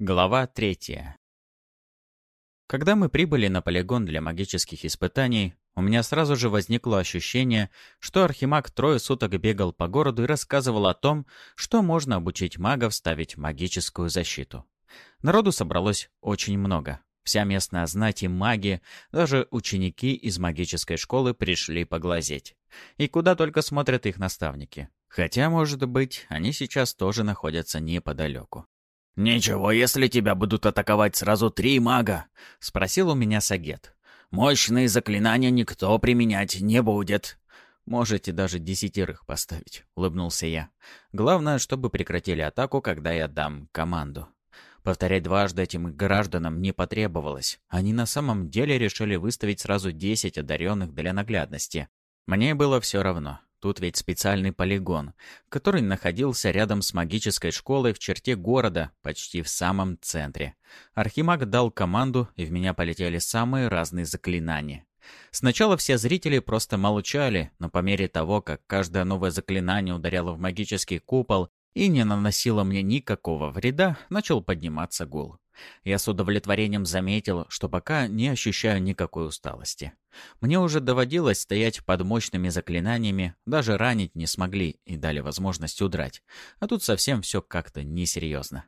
Глава третья. Когда мы прибыли на полигон для магических испытаний, у меня сразу же возникло ощущение, что Архимаг трое суток бегал по городу и рассказывал о том, что можно обучить магов ставить магическую защиту. Народу собралось очень много. Вся местная знать и маги, даже ученики из магической школы пришли поглазеть. И куда только смотрят их наставники. Хотя, может быть, они сейчас тоже находятся неподалеку. «Ничего, если тебя будут атаковать сразу три мага?» — спросил у меня Сагет. «Мощные заклинания никто применять не будет». «Можете даже десятерых поставить», — улыбнулся я. «Главное, чтобы прекратили атаку, когда я дам команду». Повторять дважды этим гражданам не потребовалось. Они на самом деле решили выставить сразу десять одаренных для наглядности. Мне было все равно. Тут ведь специальный полигон, который находился рядом с магической школой в черте города, почти в самом центре. Архимаг дал команду, и в меня полетели самые разные заклинания. Сначала все зрители просто молчали, но по мере того, как каждое новое заклинание ударяло в магический купол и не наносило мне никакого вреда, начал подниматься гул. Я с удовлетворением заметил, что пока не ощущаю никакой усталости. Мне уже доводилось стоять под мощными заклинаниями, даже ранить не смогли и дали возможность удрать. А тут совсем все как-то несерьезно.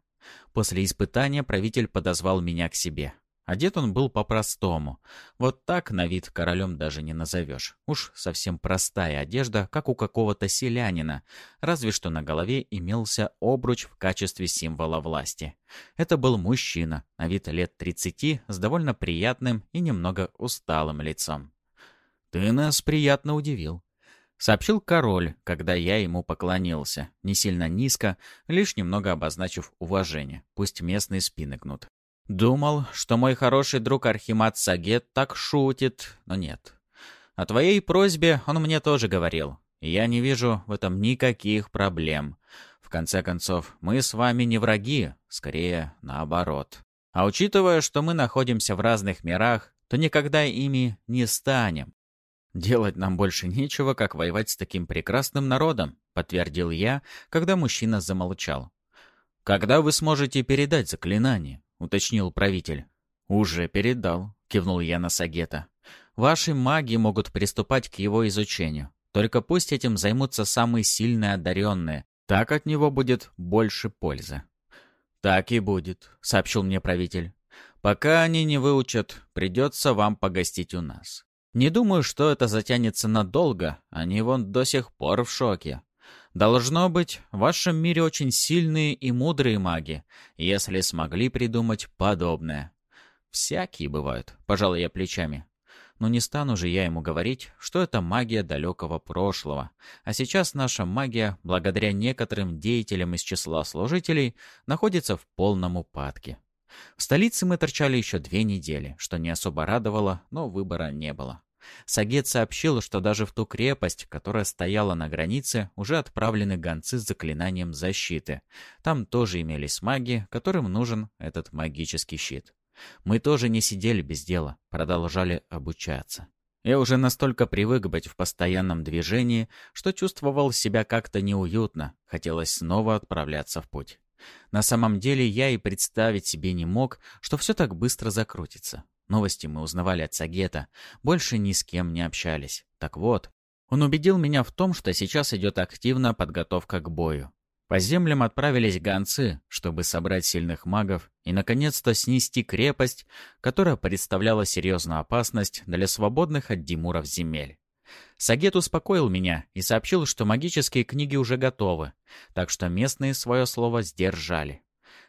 После испытания правитель подозвал меня к себе. Одет он был по-простому. Вот так на вид королем даже не назовешь. Уж совсем простая одежда, как у какого-то селянина, разве что на голове имелся обруч в качестве символа власти. Это был мужчина, на вид лет 30, с довольно приятным и немного усталым лицом. «Ты нас приятно удивил», — сообщил король, когда я ему поклонился, не сильно низко, лишь немного обозначив уважение, пусть местные спины гнут. Думал, что мой хороший друг Архимат Сагет так шутит, но нет. О твоей просьбе он мне тоже говорил. я не вижу в этом никаких проблем. В конце концов, мы с вами не враги, скорее наоборот. А учитывая, что мы находимся в разных мирах, то никогда ими не станем. Делать нам больше нечего, как воевать с таким прекрасным народом, подтвердил я, когда мужчина замолчал. Когда вы сможете передать заклинание? — уточнил правитель. «Уже передал», — кивнул я на Сагета. «Ваши маги могут приступать к его изучению. Только пусть этим займутся самые сильные одаренные. Так от него будет больше пользы». «Так и будет», — сообщил мне правитель. «Пока они не выучат, придется вам погостить у нас. Не думаю, что это затянется надолго. Они вон до сих пор в шоке. Должно быть, в вашем мире очень сильные и мудрые маги, если смогли придумать подобное. Всякие бывают, пожалуй, я плечами. Но не стану же я ему говорить, что это магия далекого прошлого. А сейчас наша магия, благодаря некоторым деятелям из числа служителей, находится в полном упадке. В столице мы торчали еще две недели, что не особо радовало, но выбора не было. Сагет сообщил, что даже в ту крепость, которая стояла на границе, уже отправлены гонцы с заклинанием защиты. Там тоже имелись маги, которым нужен этот магический щит. Мы тоже не сидели без дела, продолжали обучаться. Я уже настолько привык быть в постоянном движении, что чувствовал себя как-то неуютно, хотелось снова отправляться в путь. На самом деле я и представить себе не мог, что все так быстро закрутится. Новости мы узнавали от Сагета, больше ни с кем не общались. Так вот, он убедил меня в том, что сейчас идет активная подготовка к бою. По землям отправились гонцы, чтобы собрать сильных магов и, наконец-то, снести крепость, которая представляла серьезную опасность для свободных от Димуров земель. Сагет успокоил меня и сообщил, что магические книги уже готовы, так что местные свое слово сдержали.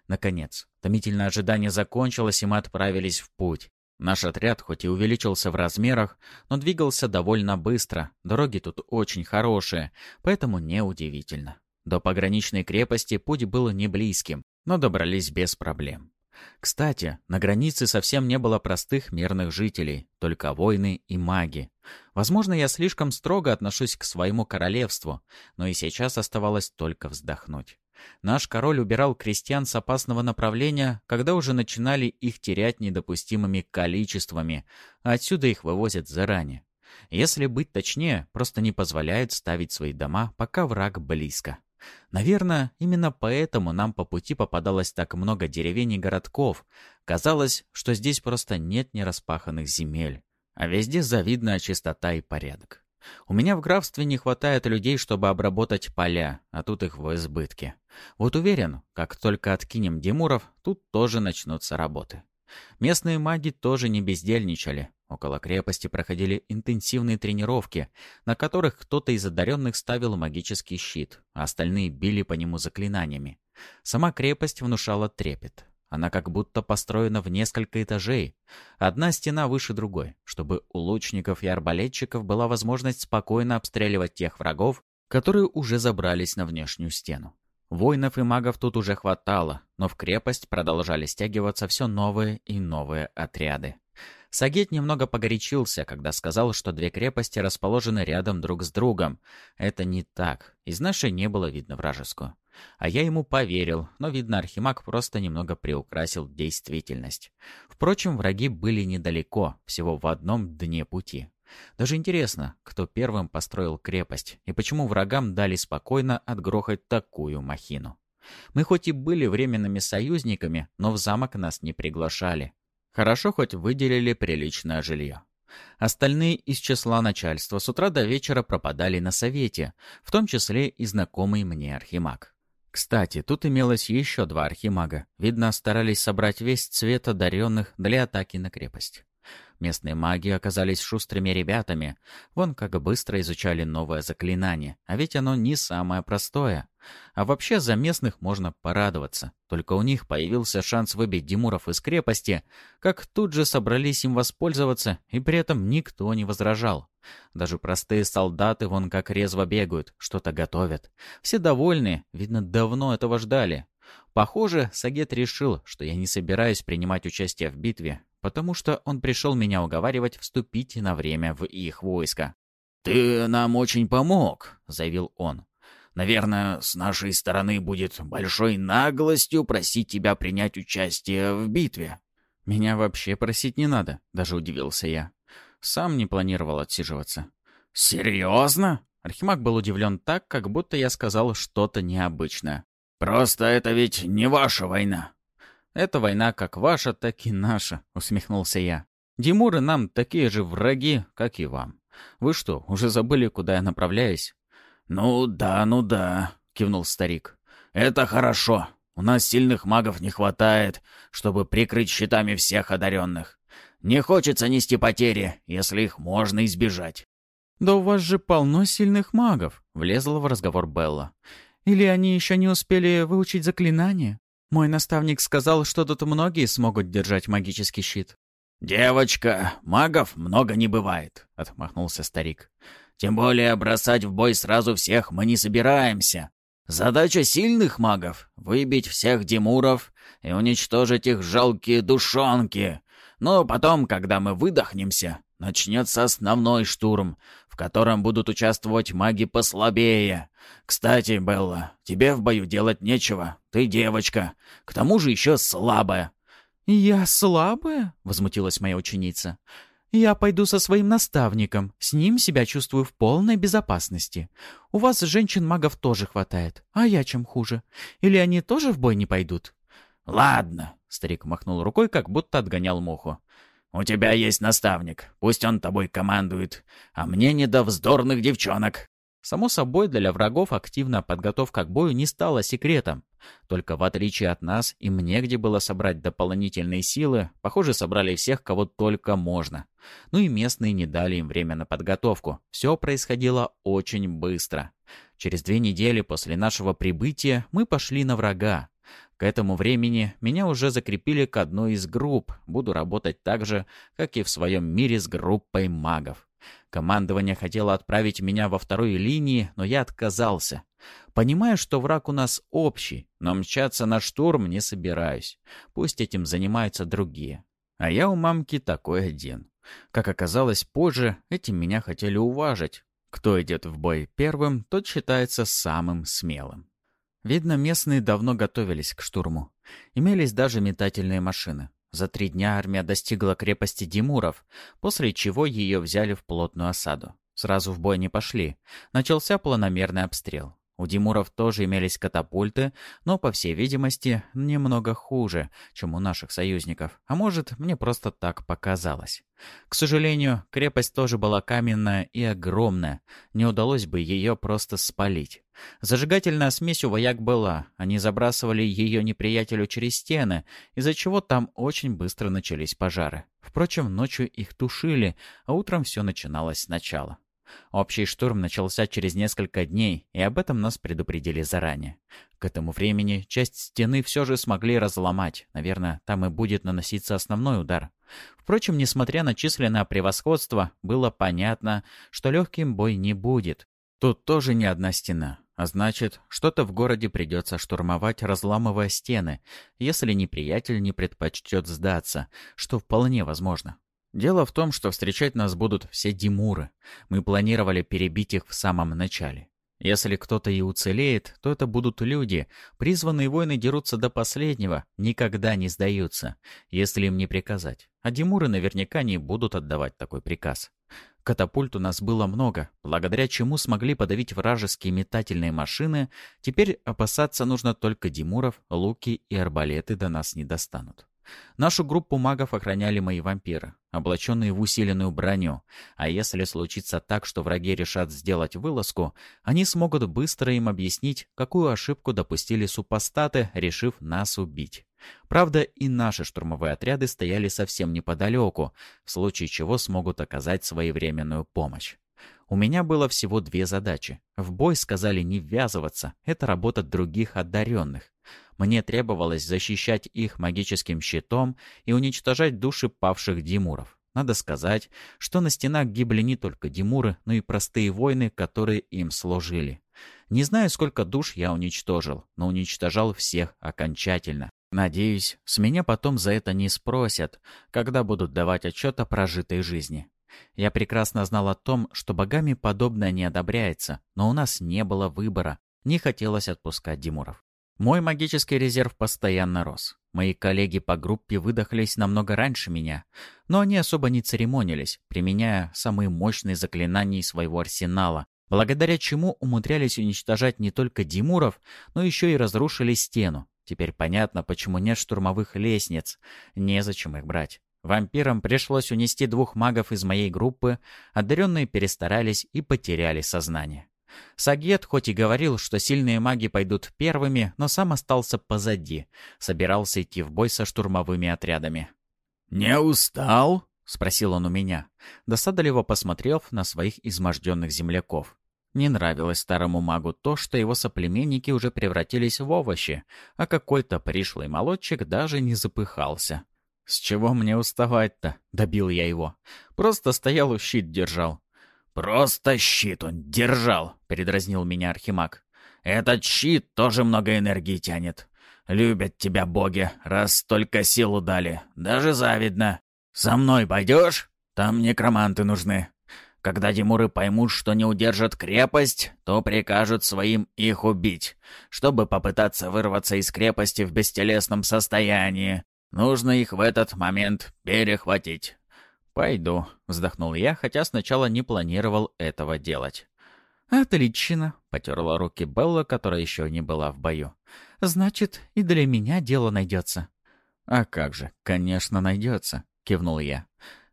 Наконец, томительное ожидание закончилось, и мы отправились в путь. Наш отряд хоть и увеличился в размерах, но двигался довольно быстро. Дороги тут очень хорошие, поэтому неудивительно. До пограничной крепости путь был не близким, но добрались без проблем. Кстати, на границе совсем не было простых мирных жителей, только воины и маги. Возможно, я слишком строго отношусь к своему королевству, но и сейчас оставалось только вздохнуть. Наш король убирал крестьян с опасного направления, когда уже начинали их терять недопустимыми количествами, а отсюда их вывозят заранее. Если быть точнее, просто не позволяют ставить свои дома, пока враг близко. Наверное, именно поэтому нам по пути попадалось так много деревень и городков. Казалось, что здесь просто нет нераспаханных земель, а везде завидная чистота и порядок. У меня в графстве не хватает людей, чтобы обработать поля, а тут их в избытке. Вот уверен, как только откинем Димуров, тут тоже начнутся работы. Местные маги тоже не бездельничали. Около крепости проходили интенсивные тренировки, на которых кто-то из одаренных ставил магический щит, а остальные били по нему заклинаниями. Сама крепость внушала трепет. Она как будто построена в несколько этажей. Одна стена выше другой, чтобы у лучников и арбалетчиков была возможность спокойно обстреливать тех врагов, которые уже забрались на внешнюю стену. Воинов и магов тут уже хватало, но в крепость продолжали стягиваться все новые и новые отряды. Сагет немного погорячился, когда сказал, что две крепости расположены рядом друг с другом. Это не так. Из нашей не было видно вражескую. А я ему поверил, но, видно, Архимаг просто немного приукрасил действительность. Впрочем, враги были недалеко, всего в одном дне пути. Даже интересно, кто первым построил крепость, и почему врагам дали спокойно отгрохать такую махину. Мы хоть и были временными союзниками, но в замок нас не приглашали. Хорошо хоть выделили приличное жилье. Остальные из числа начальства с утра до вечера пропадали на совете, в том числе и знакомый мне архимаг. Кстати, тут имелось еще два архимага. Видно, старались собрать весь цвет одаренных для атаки на крепость. Местные маги оказались шустрыми ребятами. Вон как быстро изучали новое заклинание. А ведь оно не самое простое. А вообще за местных можно порадоваться. Только у них появился шанс выбить Димуров из крепости, как тут же собрались им воспользоваться, и при этом никто не возражал. Даже простые солдаты вон как резво бегают, что-то готовят. Все довольны, видно, давно этого ждали. Похоже, Сагет решил, что я не собираюсь принимать участие в битве, потому что он пришел меня уговаривать вступить на время в их войско. «Ты нам очень помог», — заявил он. «Наверное, с нашей стороны будет большой наглостью просить тебя принять участие в битве». «Меня вообще просить не надо», — даже удивился я. Сам не планировал отсиживаться. «Серьезно?» Архимаг был удивлен так, как будто я сказал что-то необычное. «Просто это ведь не ваша война». «Это война как ваша, так и наша», — усмехнулся я. «Димуры нам такие же враги, как и вам. Вы что, уже забыли, куда я направляюсь?» «Ну да, ну да», — кивнул старик. «Это хорошо. У нас сильных магов не хватает, чтобы прикрыть щитами всех одаренных. Не хочется нести потери, если их можно избежать». «Да у вас же полно сильных магов», — влезла в разговор Белла. «Или они еще не успели выучить заклинание? Мой наставник сказал, что тут многие смогут держать магический щит». «Девочка, магов много не бывает», — отмахнулся старик. «Тем более бросать в бой сразу всех мы не собираемся. Задача сильных магов — выбить всех Димуров и уничтожить их жалкие душонки, но потом, когда мы выдохнемся, начнется основной штурм, в котором будут участвовать маги послабее. Кстати, Белла, тебе в бою делать нечего. Ты девочка. К тому же еще слабая. «Я слабая?» — возмутилась моя ученица. «Я пойду со своим наставником. С ним себя чувствую в полной безопасности. У вас женщин-магов тоже хватает. А я чем хуже? Или они тоже в бой не пойдут?» «Ладно», — старик махнул рукой, как будто отгонял муху. «У тебя есть наставник. Пусть он тобой командует. А мне не до вздорных девчонок». Само собой, для врагов активная подготовка к бою не стала секретом. Только в отличие от нас, им негде было собрать дополнительные силы. Похоже, собрали всех, кого только можно. Ну и местные не дали им время на подготовку. Все происходило очень быстро. Через две недели после нашего прибытия мы пошли на врага. К этому времени меня уже закрепили к одной из групп. Буду работать так же, как и в своем мире с группой магов. Командование хотело отправить меня во второй линии, но я отказался. Понимаю, что враг у нас общий, но мчаться на штурм не собираюсь. Пусть этим занимаются другие. А я у мамки такой один. Как оказалось позже, этим меня хотели уважить. Кто идет в бой первым, тот считается самым смелым. Видно, местные давно готовились к штурму. Имелись даже метательные машины. За три дня армия достигла крепости Димуров, после чего ее взяли в плотную осаду. Сразу в бой не пошли. Начался планомерный обстрел. У Димуров тоже имелись катапульты, но, по всей видимости, немного хуже, чем у наших союзников. А может, мне просто так показалось. К сожалению, крепость тоже была каменная и огромная. Не удалось бы ее просто спалить. Зажигательная смесь у вояк была. Они забрасывали ее неприятелю через стены, из-за чего там очень быстро начались пожары. Впрочем, ночью их тушили, а утром все начиналось сначала. Общий штурм начался через несколько дней, и об этом нас предупредили заранее. К этому времени часть стены все же смогли разломать. Наверное, там и будет наноситься основной удар. Впрочем, несмотря на численное превосходство, было понятно, что легким бой не будет. Тут тоже не одна стена. А значит, что-то в городе придется штурмовать, разламывая стены, если неприятель не предпочтет сдаться, что вполне возможно. Дело в том, что встречать нас будут все Димуры. Мы планировали перебить их в самом начале. Если кто-то и уцелеет, то это будут люди. Призванные воины дерутся до последнего, никогда не сдаются, если им не приказать. А Димуры наверняка не будут отдавать такой приказ. Катапульт у нас было много, благодаря чему смогли подавить вражеские метательные машины. Теперь опасаться нужно только Димуров, луки и арбалеты до нас не достанут. Нашу группу магов охраняли мои вампиры, облаченные в усиленную броню, а если случится так, что враги решат сделать вылазку, они смогут быстро им объяснить, какую ошибку допустили супостаты, решив нас убить. Правда, и наши штурмовые отряды стояли совсем неподалеку, в случае чего смогут оказать своевременную помощь. У меня было всего две задачи. В бой сказали не ввязываться, это работа других одаренных. Мне требовалось защищать их магическим щитом и уничтожать души павших Димуров. Надо сказать, что на стенах гибли не только Димуры, но и простые воины, которые им служили. Не знаю, сколько душ я уничтожил, но уничтожал всех окончательно. Надеюсь, с меня потом за это не спросят, когда будут давать отчет о прожитой жизни. Я прекрасно знал о том, что богами подобное не одобряется, но у нас не было выбора, не хотелось отпускать Димуров. Мой магический резерв постоянно рос. Мои коллеги по группе выдохлись намного раньше меня, но они особо не церемонились, применяя самые мощные заклинания своего арсенала, благодаря чему умудрялись уничтожать не только Димуров, но еще и разрушили стену, Теперь понятно, почему нет штурмовых лестниц. Незачем их брать. Вампирам пришлось унести двух магов из моей группы, одаренные перестарались и потеряли сознание. Сагет хоть и говорил, что сильные маги пойдут первыми, но сам остался позади, собирался идти в бой со штурмовыми отрядами. «Не устал?» — спросил он у меня, досадливо посмотрев на своих изможденных земляков. Не нравилось старому магу то, что его соплеменники уже превратились в овощи, а какой-то пришлый молодчик даже не запыхался. «С чего мне уставать-то?» — добил я его. «Просто стоял и щит держал». «Просто щит он держал», — передразнил меня Архимаг. «Этот щит тоже много энергии тянет. Любят тебя боги, раз столько силу дали. Даже завидно. Со мной пойдешь? Там некроманты нужны. Когда Димуры поймут, что не удержат крепость, то прикажут своим их убить, чтобы попытаться вырваться из крепости в бестелесном состоянии. Нужно их в этот момент перехватить. «Пойду», — вздохнул я, хотя сначала не планировал этого делать. «Отлично», — потерла руки Белла, которая еще не была в бою. «Значит, и для меня дело найдется». «А как же, конечно, найдется», — кивнул я.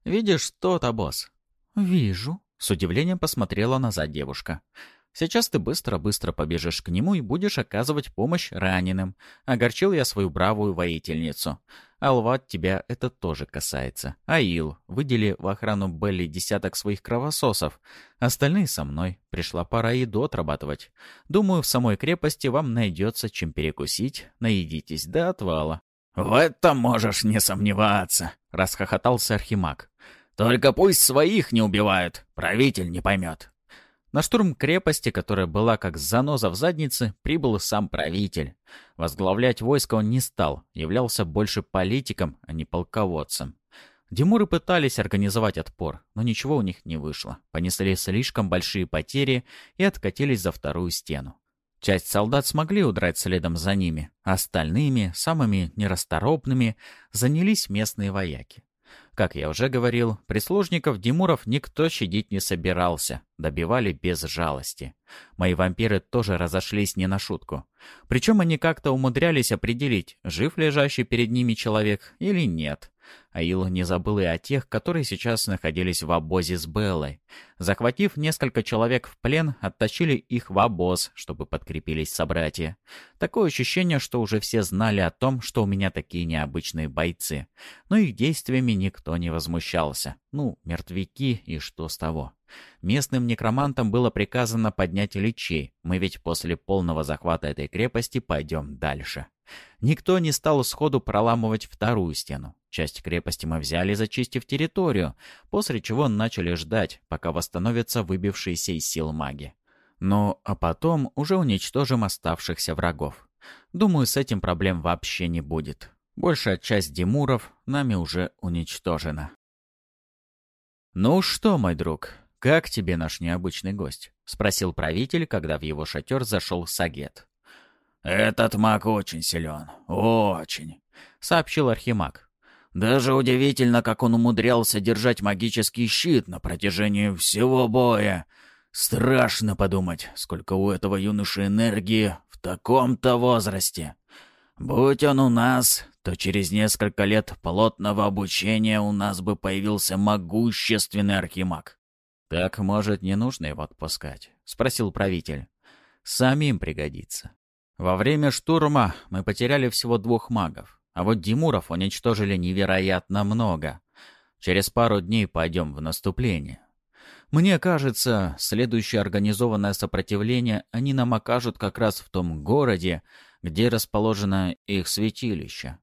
«Видишь, то-то, босс. «Вижу», — с удивлением посмотрела назад девушка. «Сейчас ты быстро-быстро побежишь к нему и будешь оказывать помощь раненым». Огорчил я свою бравую воительницу. «Алват, тебя это тоже касается. Аил, выдели в охрану Белли десяток своих кровососов. Остальные со мной. Пришла пора еду отрабатывать. Думаю, в самой крепости вам найдется чем перекусить. Наедитесь до отвала». «В этом можешь не сомневаться», — расхохотался Архимаг. Только пусть своих не убивают, правитель не поймет. На штурм крепости, которая была как заноза в заднице, прибыл сам правитель. Возглавлять войско он не стал, являлся больше политиком, а не полководцем. Димуры пытались организовать отпор, но ничего у них не вышло. Понесли слишком большие потери и откатились за вторую стену. Часть солдат смогли удрать следом за ними, а остальными, самыми нерасторопными, занялись местные вояки. Как я уже говорил, прислужников Димуров никто щадить не собирался, добивали без жалости. Мои вампиры тоже разошлись не на шутку. Причем они как-то умудрялись определить, жив лежащий перед ними человек или нет. Аил не забыл и о тех, которые сейчас находились в обозе с Беллой. Захватив несколько человек в плен, оттащили их в обоз, чтобы подкрепились собратья. Такое ощущение, что уже все знали о том, что у меня такие необычные бойцы. Но их действиями никто не возмущался. Ну, мертвяки и что с того. Местным некромантам было приказано поднять личей. Мы ведь после полного захвата этой крепости пойдем дальше. Никто не стал сходу проламывать вторую стену. Часть крепости мы взяли, зачистив территорию, после чего начали ждать, пока восстановятся выбившиеся из сил маги. Ну, а потом уже уничтожим оставшихся врагов. Думаю, с этим проблем вообще не будет. Большая часть Димуров нами уже уничтожена. «Ну что, мой друг, как тебе наш необычный гость?» — спросил правитель, когда в его шатер зашел Сагет. «Этот маг очень силен, очень», — сообщил Архимаг. «Даже удивительно, как он умудрялся держать магический щит на протяжении всего боя. Страшно подумать, сколько у этого юноши энергии в таком-то возрасте. Будь он у нас, то через несколько лет плотного обучения у нас бы появился могущественный архимаг». «Так, может, не нужно его отпускать?» — спросил правитель. «Самим пригодится. Во время штурма мы потеряли всего двух магов, а вот Димуров уничтожили невероятно много. Через пару дней пойдем в наступление. Мне кажется, следующее организованное сопротивление они нам окажут как раз в том городе, где расположено их святилище.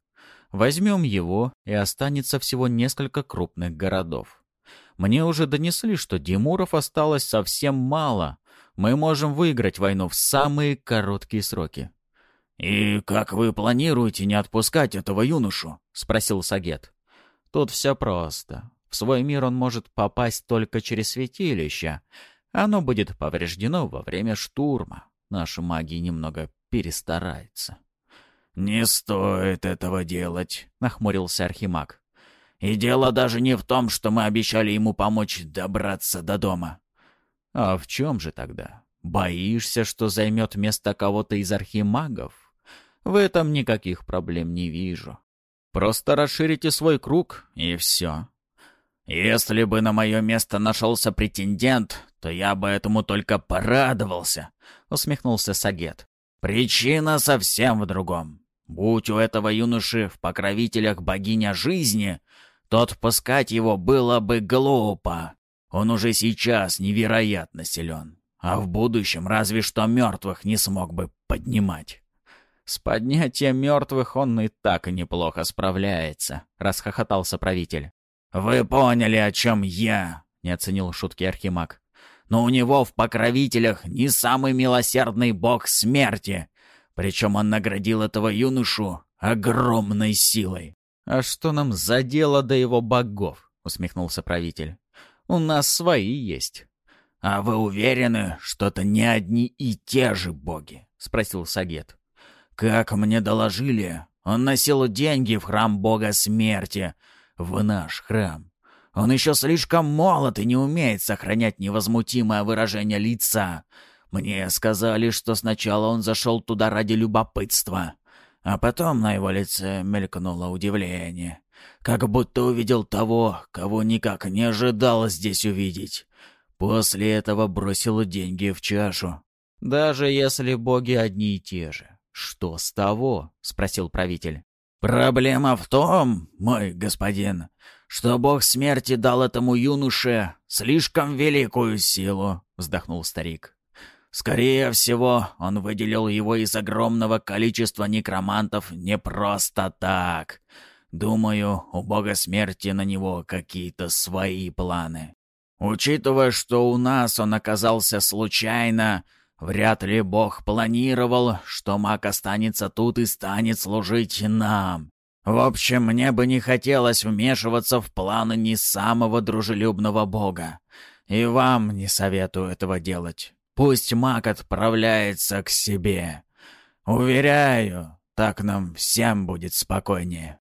Возьмем его, и останется всего несколько крупных городов. Мне уже донесли, что Димуров осталось совсем мало, мы можем выиграть войну в самые короткие сроки. «И как вы планируете не отпускать этого юношу?» — спросил Сагет. «Тут все просто. В свой мир он может попасть только через святилище. Оно будет повреждено во время штурма. Наша магия немного перестарается». «Не стоит этого делать», — нахмурился Архимаг. «И дело даже не в том, что мы обещали ему помочь добраться до дома. А в чем же тогда? Боишься, что займет место кого-то из архимагов? В этом никаких проблем не вижу. Просто расширите свой круг, и все. Если бы на мое место нашелся претендент, то я бы этому только порадовался, — усмехнулся Сагет. Причина совсем в другом. Будь у этого юноши в покровителях богиня жизни, то отпускать его было бы глупо. Он уже сейчас невероятно силен, а в будущем разве что мертвых не смог бы поднимать. «С поднятием мертвых он и так неплохо справляется», — расхохотался правитель. «Вы поняли, о чем я?» — не оценил шутки Архимаг. «Но у него в покровителях не самый милосердный бог смерти. Причем он наградил этого юношу огромной силой». «А что нам за дело до его богов?» — усмехнулся правитель. У нас свои есть». «А вы уверены, что это не одни и те же боги?» — спросил Сагет. «Как мне доложили, он носил деньги в храм бога смерти, в наш храм. Он еще слишком молод и не умеет сохранять невозмутимое выражение лица. Мне сказали, что сначала он зашел туда ради любопытства, а потом на его лице мелькнуло удивление как будто увидел того, кого никак не ожидал здесь увидеть. После этого бросил деньги в чашу. «Даже если боги одни и те же, что с того?» — спросил правитель. «Проблема в том, мой господин, что бог смерти дал этому юноше слишком великую силу», — вздохнул старик. «Скорее всего, он выделил его из огромного количества некромантов не просто так». Думаю, у бога смерти на него какие-то свои планы. Учитывая, что у нас он оказался случайно, вряд ли бог планировал, что маг останется тут и станет служить нам. В общем, мне бы не хотелось вмешиваться в планы не самого дружелюбного бога. И вам не советую этого делать. Пусть маг отправляется к себе. Уверяю, так нам всем будет спокойнее.